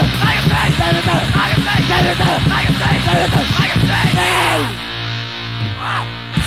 I can see. I can see. I can see. I can see. I can see. Wow.